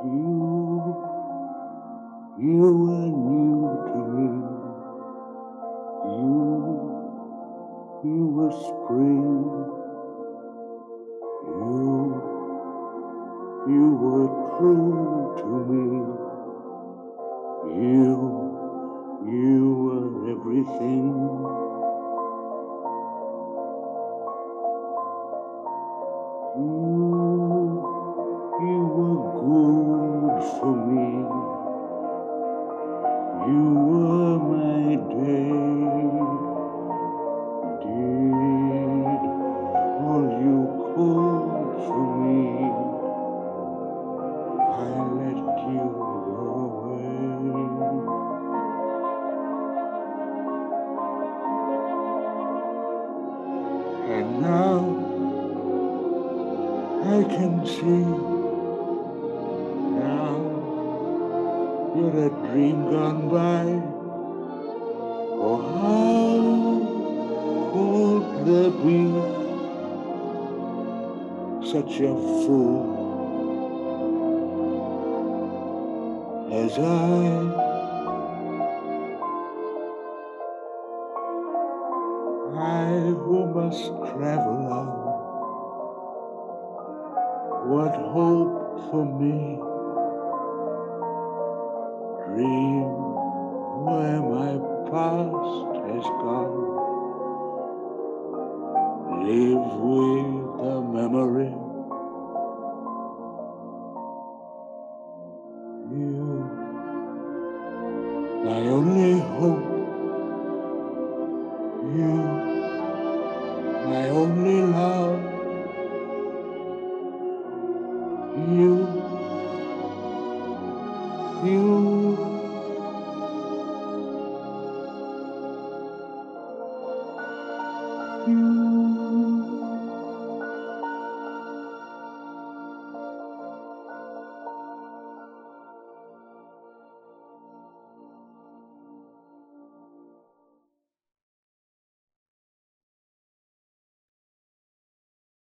You, you are new to me. You, you were spring. You, you were true to me. You, you were everything. For me. You were my day. Did all you could for me. I let you go away. And now I can see. You're a dream gone by. Oh, how could there be such a fool as I? I who must travel on. What hope for me? Dream where my past has gone. Live with the memory. You, my only hope. You, my only love. You you. you.